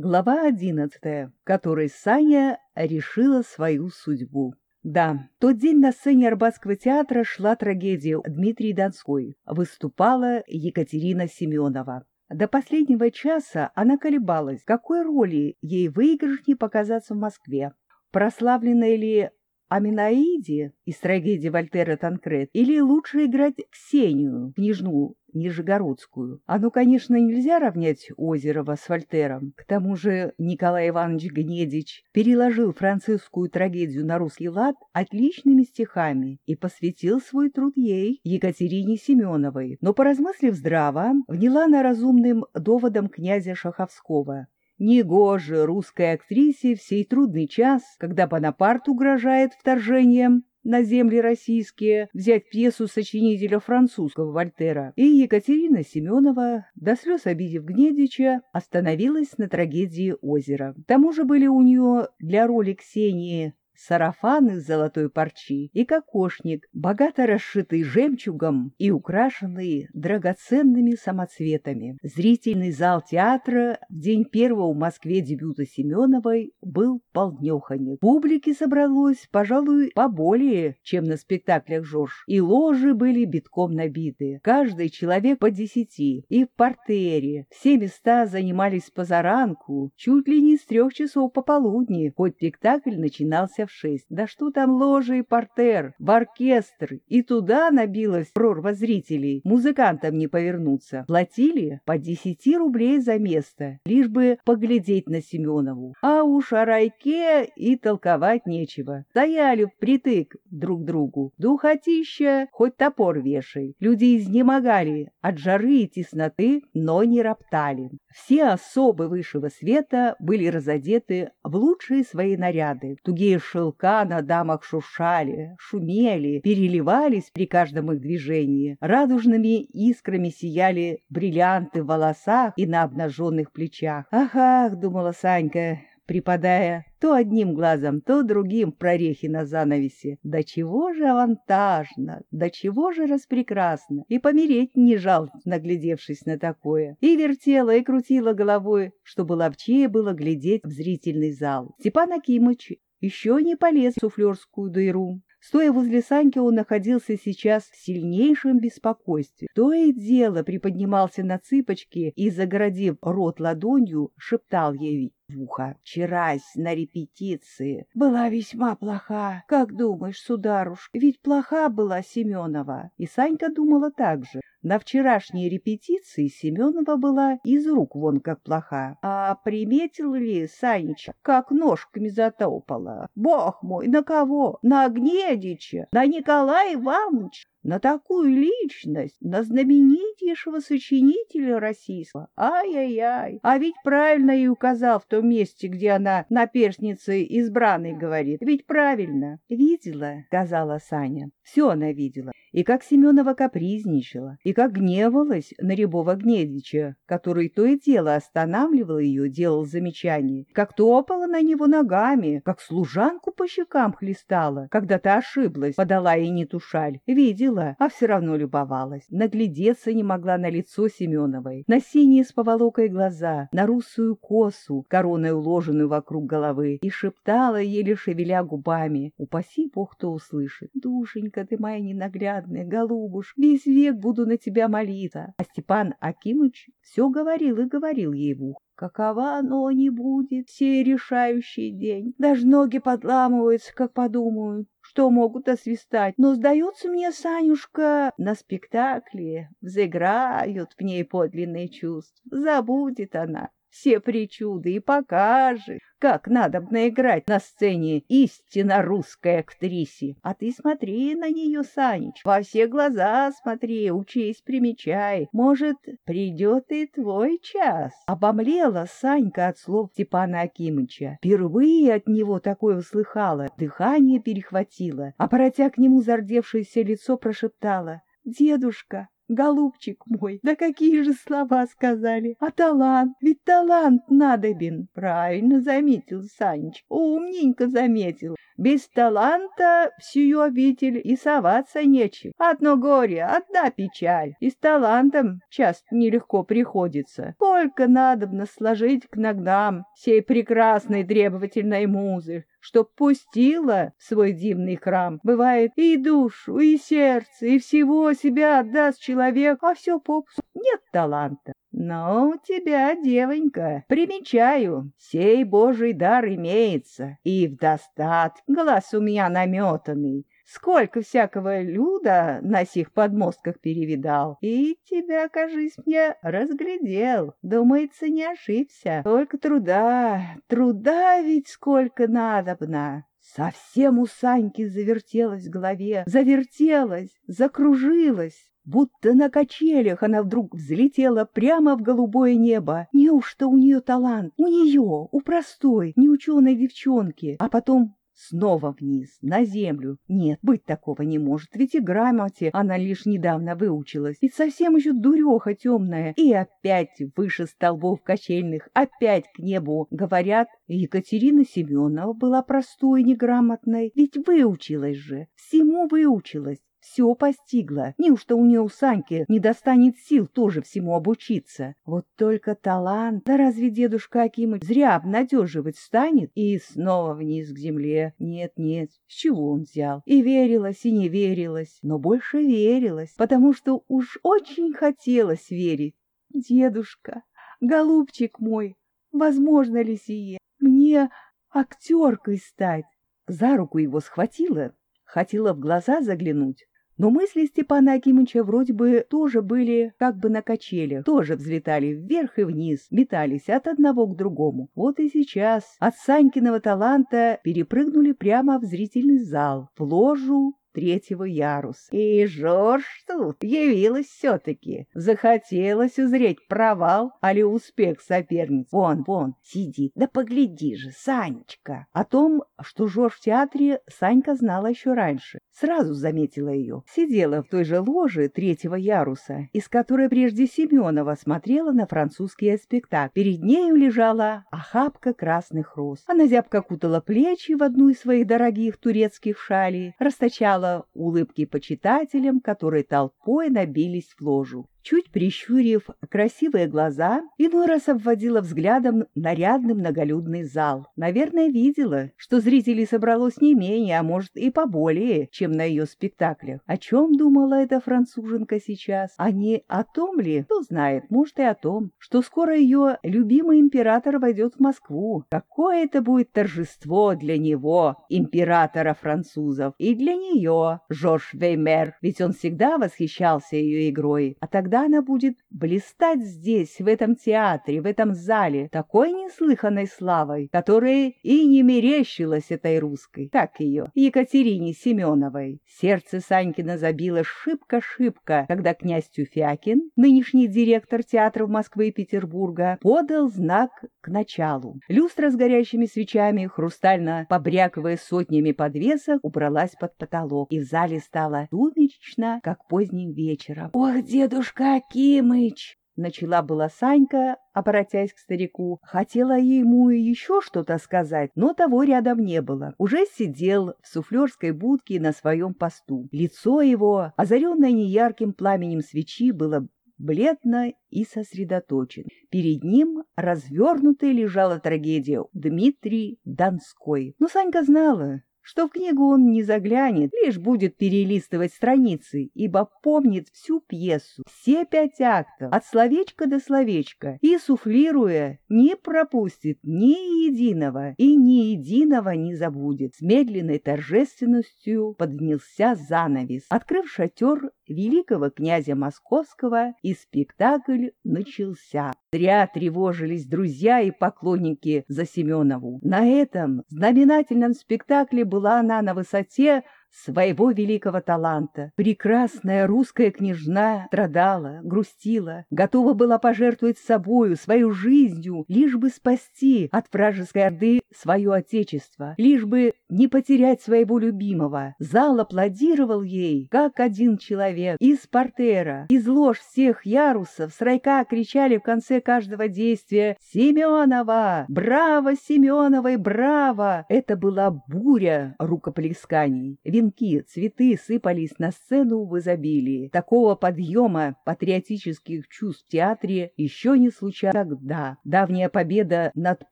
Глава одиннадцатая, в которой Саня решила свою судьбу. Да, тот день на сцене Арбатского театра шла трагедия Дмитрий Донской. Выступала Екатерина Семенова. До последнего часа она колебалась, какой роли ей выигрышнее показаться в Москве. Прославленная ли Аминаиде из трагедии Вольтера Танкрет или лучше играть Ксению, княжну Нижегородскую. Ну, конечно, нельзя равнять Озерова с Вольтером. К тому же Николай Иванович Гнедич переложил французскую трагедию на русский лад отличными стихами и посвятил свой труд ей, Екатерине Семеновой. Но, поразмыслив здраво, вняла на разумным доводом князя Шаховского. Негоже русской актрисе в сей трудный час, когда Бонапарт угрожает вторжением на земли российские, взять пьесу сочинителя французского Вольтера. И Екатерина Семенова, до слез обидев Гнедича, остановилась на трагедии озера. К тому же были у нее для роли Ксении сарафан из золотой парчи и кокошник, богато расшитый жемчугом и украшенный драгоценными самоцветами. Зрительный зал театра в день первого в Москве дебюта Семеновой был полнеханек. Публики собралось, пожалуй, поболее, чем на спектаклях Жорж, и ложи были битком набиты. Каждый человек по десяти, и в портере. Все места занимались позаранку, чуть ли не с трех часов пополудни, хоть спектакль начинался в. Да что там ложи и портер, в оркестр, и туда набилась прорва зрителей. Музыкантам не повернуться. Платили по десяти рублей за место, лишь бы поглядеть на Семенову. А уж о райке и толковать нечего. Стояли впритык друг другу. Духотища, хоть топор вешай. Люди изнемогали от жары и тесноты, но не роптали. Все особы высшего света были разодеты в лучшие свои наряды. Тугие шелка на дамах шуршали, шумели, переливались при каждом их движении. Радужными искрами сияли бриллианты в волосах и на обнаженных плечах. «Ах, ах!» — думала Санька, припадая то одним глазом, то другим в прорехе на занавесе. Да чего же авантажно, да чего же распрекрасно, и помереть не жал, наглядевшись на такое. И вертела, и крутила головой, чтобы ловчее было глядеть в зрительный зал. Степан Акимыч еще не полез в суфлерскую дыру. Стоя возле Саньки, он находился сейчас в сильнейшем беспокойстве. То и дело приподнимался на цыпочки и, загородив рот ладонью, шептал ей в ухо. «Вчерась на репетиции была весьма плоха. Как думаешь, сударушка, ведь плоха была Семенова?» И Санька думала так же. На вчерашней репетиции Семенова была из рук вон как плоха. А приметил ли Санечка, как ножками затопала? Бог мой, на кого? На Гнедича? На Николая Ивановича? На такую личность, на знаменитейшего сочинителя российского. Ай-яй-яй, а ведь правильно и указал в том месте, где она на перстнице избранной говорит. Ведь правильно. Видела, сказала Саня. Все она видела. И как Семенова капризничала, и как гневалась на Рябова Гнедича, который то и дело останавливал ее, делал замечания, как топала на него ногами, как служанку по щекам хлестала, когда та ошиблась, подала ей не тушаль. Видела видела, а все равно любовалась. Наглядеться не могла на лицо Семеновой, на синие с поволокой глаза, на русую косу, короной уложенную вокруг головы, и шептала, еле шевеля губами, «Упаси Бог, кто услышит! Душенька ты моя ненаглядная, голубуш, весь век буду на тебя молиться!» А Степан Акимыч все говорил и говорил ей в ухо. Какова оно не будет, сей решающий день. Даже ноги подламываются, как подумают что могут освистать. Но, сдается мне, Санюшка, на спектакле взыграют в ней подлинные чувства. Забудет она все причуды и покажет, как надо наиграть на сцене истинно русской актрисе. А ты смотри на нее, Санич, во все глаза смотри, учись, примечай. Может, придет и твой час. Обомлела Санька от слов Степана Акимыча. Впервые от него такое услыхала, дыхание перехватило, а, поротя к нему зардевшееся лицо, прошептала. «Дедушка, Голубчик мой, да какие же слова сказали! А талант, ведь талант надобен. Правильно заметил Санечка, умненько заметил. Без таланта в обитель и соваться нечем. Одно горе, одна печаль. И с талантом часто нелегко приходится. Сколько надобно сложить к ногам сей прекрасной требовательной музы, чтоб пустила в свой дивный храм. Бывает и душу, и сердце, и всего себя отдаст человек, а все попсу. Нет таланта. Но у тебя, девонька, примечаю, сей божий дар имеется, и в достат, глаз у меня наметанный. Сколько всякого люда на сих подмостках перевидал. И тебя, кажись, мне разглядел. Думается, не ошибся. Только труда, труда ведь сколько надобно. Совсем у Саньки завертелось в голове, завертелось, закружилось. Будто на качелях она вдруг взлетела прямо в голубое небо. Неужто у нее талант? У нее, у простой, неученой девчонки. А потом снова вниз, на землю. Нет, быть такого не может, ведь и грамоте она лишь недавно выучилась. И совсем еще дуреха темная. И опять выше столбов качельных, опять к небу. Говорят, Екатерина Семенова была простой и неграмотной, ведь выучилась же, всему выучилась все постигла. Неужто у нее у Саньки не достанет сил тоже всему обучиться? Вот только талант, да разве дедушка Акимыч зря обнадеживать станет? И снова вниз к земле. Нет, нет, с чего он взял? И верилась, и не верилась, но больше верилась, потому что уж очень хотелось верить. Дедушка, голубчик мой, возможно ли сие? Мне актеркой стать? За руку его схватила, хотела в глаза заглянуть, но мысли Степана Акимыча вроде бы тоже были как бы на качелях, тоже взлетали вверх и вниз, метались от одного к другому. Вот и сейчас от Санькиного таланта перепрыгнули прямо в зрительный зал, в ложу третьего яруса. И Жорж тут явилась все-таки. Захотелось узреть провал, али успех соперниц. Вон, вон, сиди, да погляди же, Санечка. О том, что Жорж в театре, Санька знала еще раньше. Сразу заметила ее. Сидела в той же ложе третьего яруса, из которой прежде Семенова смотрела на французский спектакль. Перед нею лежала охапка красных роз. Она зябко кутала плечи в одну из своих дорогих турецких шалей, расточала посылала улыбки почитателям, которые толпой набились в ложу чуть прищурив красивые глаза, иной раз обводила взглядом нарядный многолюдный зал. Наверное, видела, что зрителей собралось не менее, а может и поболее, чем на ее спектаклях. О чем думала эта француженка сейчас? А не о том ли, кто знает, может и о том, что скоро ее любимый император войдет в Москву. Какое это будет торжество для него, императора французов, и для нее, Жорж Веймер, ведь он всегда восхищался ее игрой. А тогда когда она будет блистать здесь, в этом театре, в этом зале, такой неслыханной славой, которая и не мерещилась этой русской, так ее, Екатерине Семеновой. Сердце Санькина забило шибко-шибко, когда князь Тюфякин, нынешний директор театров Москвы и Петербурга, подал знак к началу. Люстра с горящими свечами, хрустально побрякивая сотнями подвесок, убралась под потолок, и в зале стало сумеречно, как поздним вечером. «Ох, дедушка Акимыч!» Начала была Санька, обратясь к старику. Хотела ему еще что-то сказать, но того рядом не было. Уже сидел в суфлерской будке на своем посту. Лицо его, озаренное неярким пламенем свечи, было бледно и сосредоточен. Перед ним развернутая лежала трагедия Дмитрий Донской. Но Санька знала, что в книгу он не заглянет, лишь будет перелистывать страницы, ибо помнит всю пьесу, все пять актов, от словечка до словечка, и, суфлируя, не пропустит ни единого и ни единого не забудет. С медленной торжественностью поднялся занавес, открыв шатер великого князя Московского, и спектакль начался. Зря тревожились друзья и поклонники за Семенову. На этом знаменательном спектакле была она на высоте своего великого таланта. Прекрасная русская княжна страдала, грустила, готова была пожертвовать собою, свою жизнью, лишь бы спасти от вражеской орды свое отечество, лишь бы не потерять своего любимого. Зал аплодировал ей, как один человек. Из портера, из лож всех ярусов с райка кричали в конце каждого действия «Семенова! Браво, Семеновой, браво!» Это была буря рукоплесканий. Венки, цветы сыпались на сцену в изобилии. Такого подъема патриотических чувств в театре еще не случалось тогда. Давняя победа над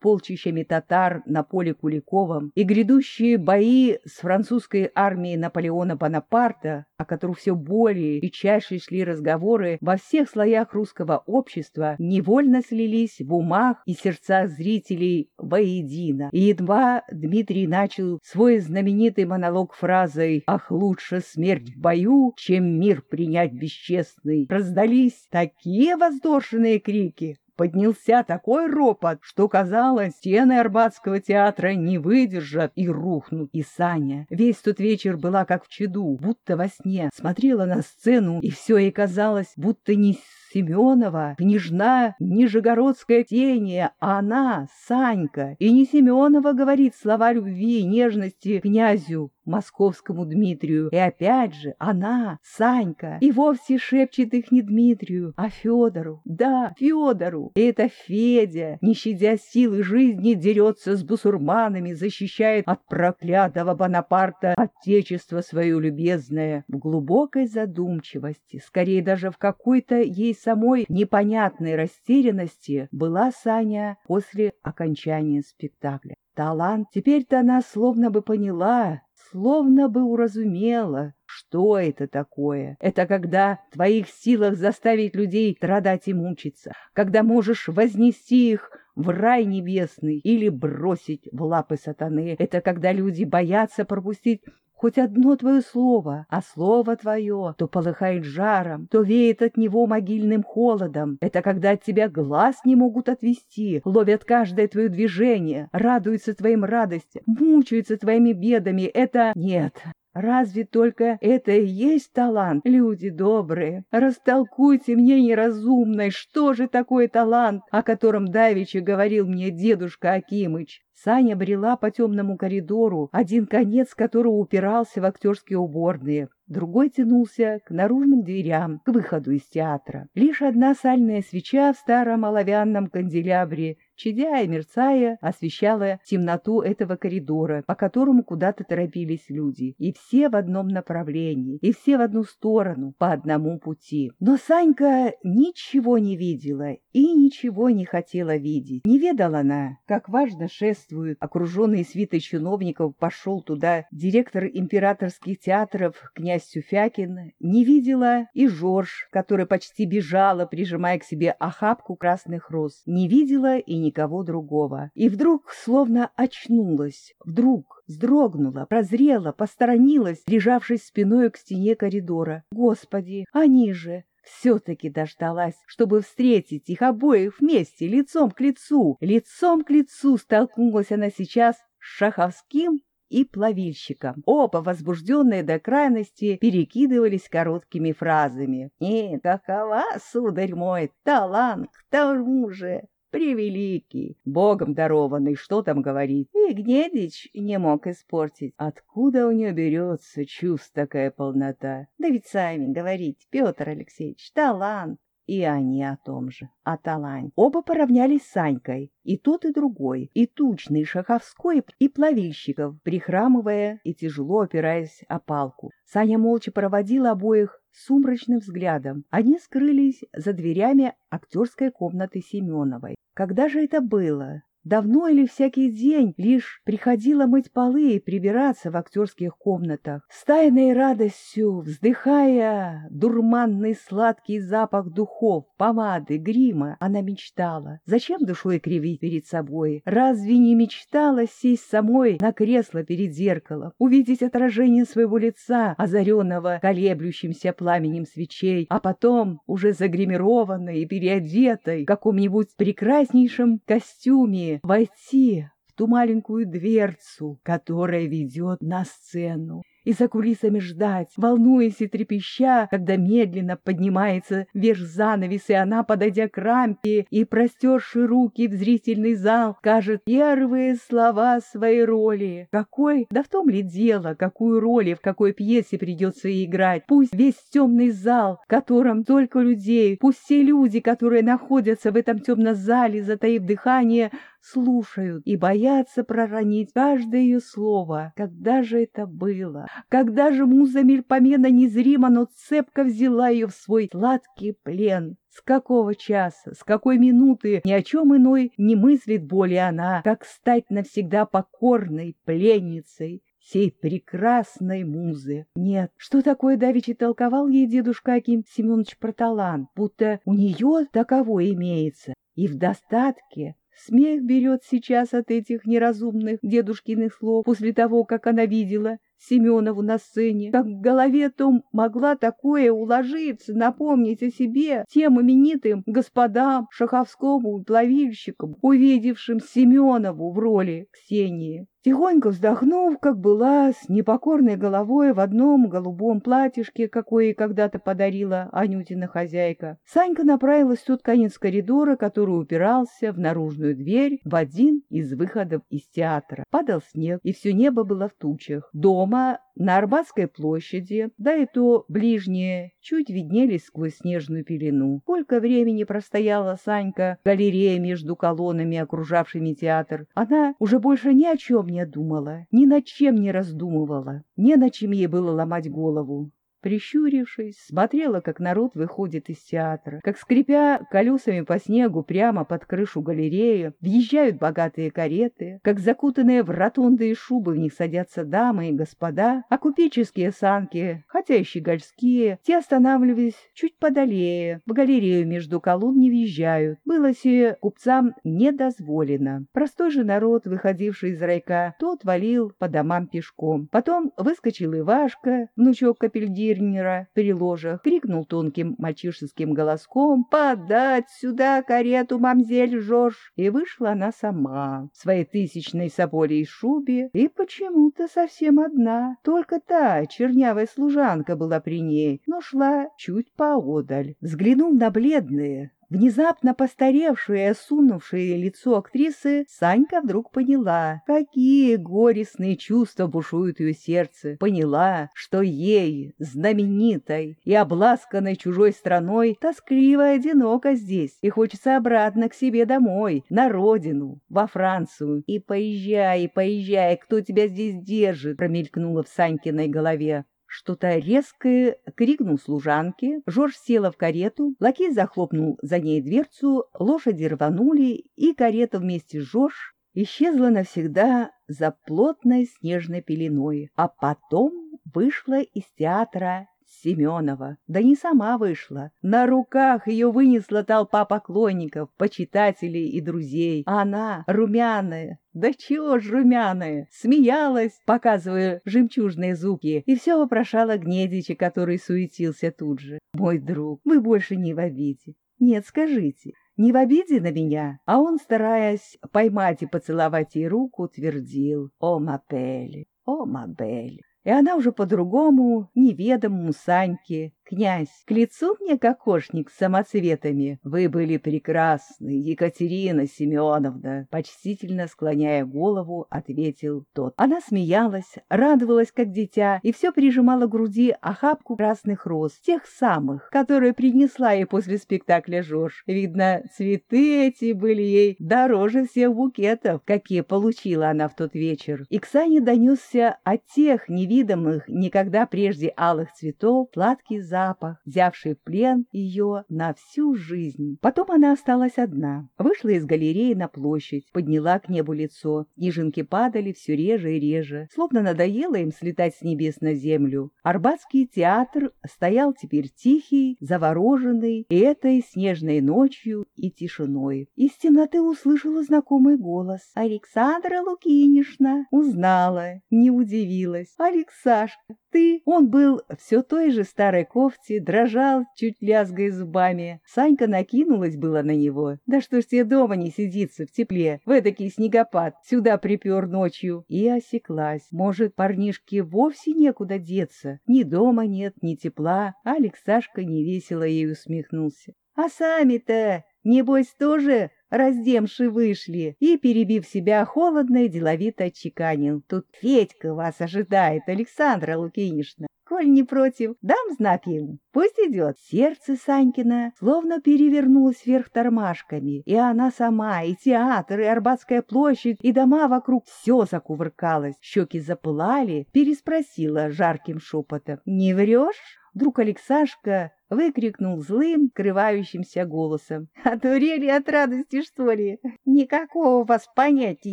полчищами татар на поле Куликовом и грядущие бои с французской армией Наполеона Бонапарта, о которых все более и чаще шли разговоры во всех слоях русского общества, невольно слились в умах и сердцах зрителей воедино. И едва Дмитрий начал свой знаменитый монолог фразой «Ах, лучше смерть в бою, чем мир принять бесчестный», раздались такие восторженные крики, поднялся такой ропот, что, казалось, стены Арбатского театра не выдержат и рухнут. И Саня весь тот вечер была как в чаду, будто во сне, смотрела на сцену, и все ей казалось, будто не Семенова, княжна Нижегородская тение, а она, Санька. И не Семенова говорит слова любви и нежности князю, московскому Дмитрию. И опять же, она, Санька, и вовсе шепчет их не Дмитрию, а Федору. Да, Федору. И это Федя, не щадя силы жизни, дерется с бусурманами, защищает от проклятого Бонапарта отечество свое любезное. В глубокой задумчивости, скорее даже в какой-то ей самой непонятной растерянности была Саня после окончания спектакля. Талант теперь-то она словно бы поняла, словно бы уразумела, что это такое. Это когда в твоих силах заставить людей страдать и мучиться, когда можешь вознести их в рай небесный или бросить в лапы сатаны. Это когда люди боятся пропустить Хоть одно твое слово, а слово твое то полыхает жаром, то веет от него могильным холодом. Это когда от тебя глаз не могут отвести, ловят каждое твое движение, радуются твоим радостям, мучаются твоими бедами. Это нет, Разве только это и есть талант, люди добрые? Растолкуйте мне неразумной, что же такое талант, о котором давеча говорил мне дедушка Акимыч? Саня брела по темному коридору, один конец которого упирался в актерские уборные, другой тянулся к наружным дверям, к выходу из театра. Лишь одна сальная свеча в старом оловянном канделябре чадя и мерцая, освещала темноту этого коридора, по которому куда-то торопились люди, и все в одном направлении, и все в одну сторону, по одному пути. Но Санька ничего не видела и ничего не хотела видеть. Не ведала она, как важно шествуют, окруженный свитой чиновников, пошел туда директор императорских театров князь Сюфякин, не видела и Жорж, который почти бежала, прижимая к себе охапку красных роз, не видела и не никого другого. И вдруг словно очнулась, вдруг вздрогнула, прозрела, посторонилась, лежавшись спиной к стене коридора. Господи, они же! Все-таки дождалась, чтобы встретить их обоих вместе, лицом к лицу. Лицом к лицу столкнулась она сейчас с Шаховским и плавильщиком. Оба, возбужденные до крайности, перекидывались короткими фразами. «И какова, сударь мой, талант к тому же!» Превеликий, богом дарованный, что там говорить. И Гнедич не мог испортить. Откуда у нее берется чувств такая полнота? Да ведь сами говорить, Петр Алексеевич, талант. И они о том же, о таланте. Оба поравнялись с Санькой, и тот, и другой, и тучный Шаховской, и Плавильщиков, прихрамывая и тяжело опираясь о палку. Саня молча проводил обоих сумрачным взглядом. Они скрылись за дверями актерской комнаты Семеновой. Когда же это было? Давно или всякий день лишь приходила мыть полы и прибираться в актерских комнатах, с тайной радостью, вздыхая дурманный сладкий запах духов, помады, грима, она мечтала. Зачем душой кривить перед собой? Разве не мечтала сесть самой на кресло перед зеркалом, увидеть отражение своего лица, озаренного колеблющимся пламенем свечей, а потом, уже загримированной и переодетой в каком-нибудь прекраснейшем костюме, войти в ту маленькую дверцу, которая ведет на сцену, и за кулисами ждать, волнуясь и трепеща, когда медленно поднимается вверх занавес, и она, подойдя к рампе и простерши руки в зрительный зал, скажет первые слова своей роли. Какой? Да в том ли дело, какую роль и в какой пьесе придется играть. Пусть весь темный зал, в котором столько людей, пусть все люди, которые находятся в этом темном зале, затаив дыхание, слушают и боятся проронить каждое ее слово. Когда же это было? Когда же муза Мельпомена незримо, но цепко взяла ее в свой сладкий плен? С какого часа, с какой минуты ни о чем иной не мыслит более она, как стать навсегда покорной пленницей сей прекрасной музы. Нет, что такое давеча толковал ей дедушка Аким Семенович про талант, будто у нее таково имеется, и в достатке, Смех берет сейчас от этих неразумных дедушкиных слов после того, как она видела Семенову на сцене. Как в голове том могла такое уложиться, напомнить о себе тем именитым господам Шаховскому плавильщикам, увидевшим Семенову в роли Ксении. Тихонько вздохнув, как была, с непокорной головой в одном голубом платьишке, какое когда-то подарила Анютина хозяйка, Санька направилась в тот конец коридора, который упирался в наружную дверь в один из выходов из театра. Падал снег, и все небо было в тучах. Дома на Арбатской площади, да и то ближние, чуть виднелись сквозь снежную пелену. Сколько времени простояла Санька в галерее между колоннами, окружавшими театр. Она уже больше ни о чем не думала, ни над чем не раздумывала, не на чем ей было ломать голову прищурившись, смотрела, как народ выходит из театра, как, скрипя колесами по снегу прямо под крышу галереи, въезжают богатые кареты, как закутанные в ротонды и шубы в них садятся дамы и господа, а купеческие санки, хотя и щегольские, те останавливались чуть подалее, в галерею между колонн не въезжают. Было себе купцам недозволено. Простой же народ, выходивший из райка, тот валил по домам пешком. Потом выскочил Ивашка, внучок капельдир, Вирнера при ложах, крикнул тонким мальчишеским голоском «Подать сюда карету, мамзель Жорж!» И вышла она сама в своей тысячной соболей шубе и почему-то совсем одна. Только та чернявая служанка была при ней, но шла чуть поодаль. Взглянув на бледные, Внезапно постаревшее и осунувшее лицо актрисы, Санька вдруг поняла, какие горестные чувства бушуют ее сердце. Поняла, что ей, знаменитой и обласканной чужой страной, тоскливо и одиноко здесь, и хочется обратно к себе домой, на родину, во Францию. И поезжай, поезжай, кто тебя здесь держит, промелькнуло в Санькиной голове. Что-то резкое крикнул служанке, Жорж села в карету, лакей захлопнул за ней дверцу, лошади рванули, и карета вместе с Жорж исчезла навсегда за плотной снежной пеленой, а потом вышла из театра Семенова. Да не сама вышла. На руках ее вынесла толпа поклонников, почитателей и друзей. Она, румяная, да чего ж румяная, смеялась, показывая жемчужные зубки, и все вопрошала Гнедича, который суетился тут же. «Мой друг, вы больше не в обиде. Нет, скажите, не в обиде на меня?» А он, стараясь поймать и поцеловать ей руку, твердил «О, Мапель, о, Мабель!» И она уже по-другому, неведомому Саньке, «Князь, к лицу мне кокошник с самоцветами. Вы были прекрасны, Екатерина Семеновна!» Почтительно склоняя голову, ответил тот. Она смеялась, радовалась, как дитя, и все прижимала к груди охапку красных роз, тех самых, которые принесла ей после спектакля Жорж. Видно, цветы эти были ей дороже всех букетов, какие получила она в тот вечер. И к Сане донесся от тех невидимых никогда прежде алых цветов сладкий запах запах, взявший в плен ее на всю жизнь. Потом она осталась одна. Вышла из галереи на площадь, подняла к небу лицо. Снежинки падали все реже и реже, словно надоело им слетать с небес на землю. Арбатский театр стоял теперь тихий, завороженный этой снежной ночью и тишиной. Из темноты услышала знакомый голос. «Александра Лукинишна!» Узнала, не удивилась. «Алексашка, ты?» Он был все той же старой кожей, кофте, дрожал, чуть лязгая зубами. Санька накинулась было на него. «Да что ж тебе дома не сидится в тепле, в эдакий снегопад, сюда припер ночью!» И осеклась. Может, парнишке вовсе некуда деться? Ни дома нет, ни тепла. Алексашка невесело ей усмехнулся. «А сами-то, небось, тоже раздемши вышли, и, перебив себя, холодно и деловито отчеканил. «Тут Федька вас ожидает, Александра Лукинишна. Коль не против, дам знак ему. Пусть идет. Сердце Санькина словно перевернулось вверх тормашками, и она сама, и театр, и Арбатская площадь, и дома вокруг все закувыркалось. Щеки запылали, переспросила жарким шепотом. «Не врешь?» Вдруг Алексашка выкрикнул злым, крывающимся голосом. «Одурели от радости, что ли? Никакого вас понятия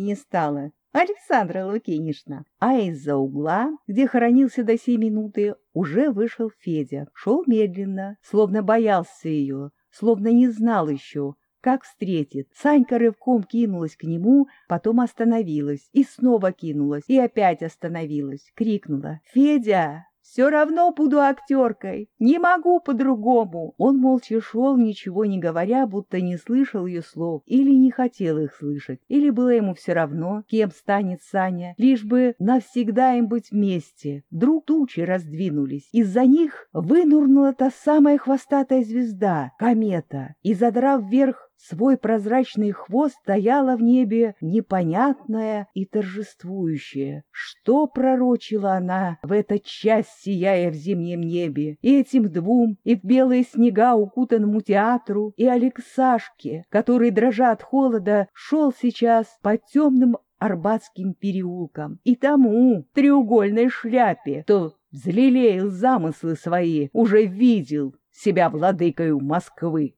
не стало!» Александра Лукинишна. А из-за угла, где хоронился до сей минуты, уже вышел Федя. Шел медленно, словно боялся ее, словно не знал еще, как встретит. Санька рывком кинулась к нему, потом остановилась, и снова кинулась, и опять остановилась. Крикнула «Федя!» Все равно буду актеркой. Не могу по-другому. Он молча шел, ничего не говоря, будто не слышал ее слов или не хотел их слышать, или было ему все равно, кем станет Саня, лишь бы навсегда им быть вместе. Вдруг тучи раздвинулись. Из-за них вынурнула та самая хвостатая звезда, комета, и, задрав вверх свой прозрачный хвост стояла в небе непонятная и торжествующая. Что пророчила она в этот час, сияя в зимнем небе? И этим двум, и в белые снега укутанному театру, и Алексашке, который, дрожа от холода, шел сейчас по темным Арбатским переулкам, и тому треугольной шляпе, кто взлелеял замыслы свои, уже видел себя владыкою Москвы.